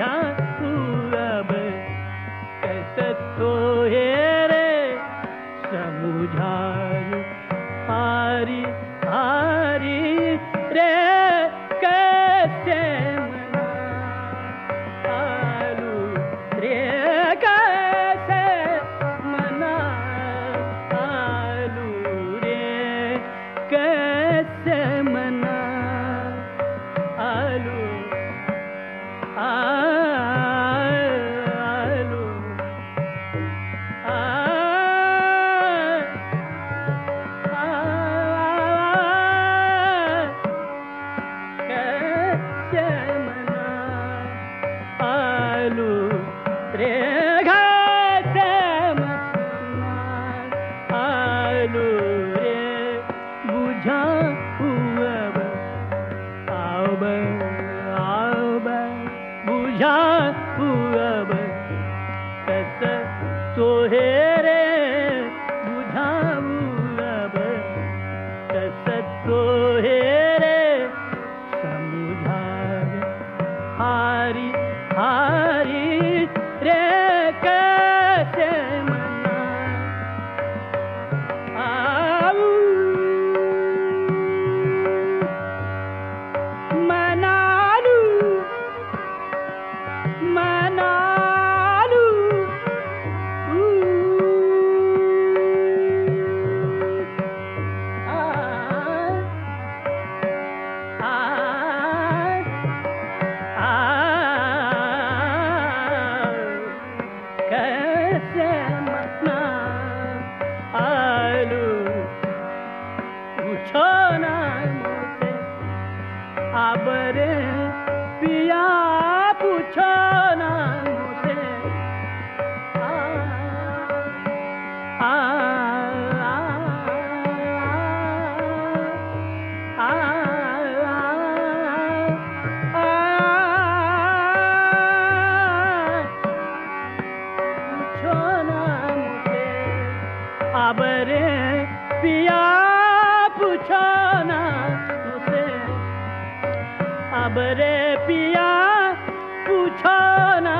Yeah. ना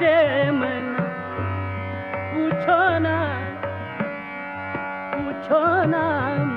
कैसे मन पूछो ना पूछो ना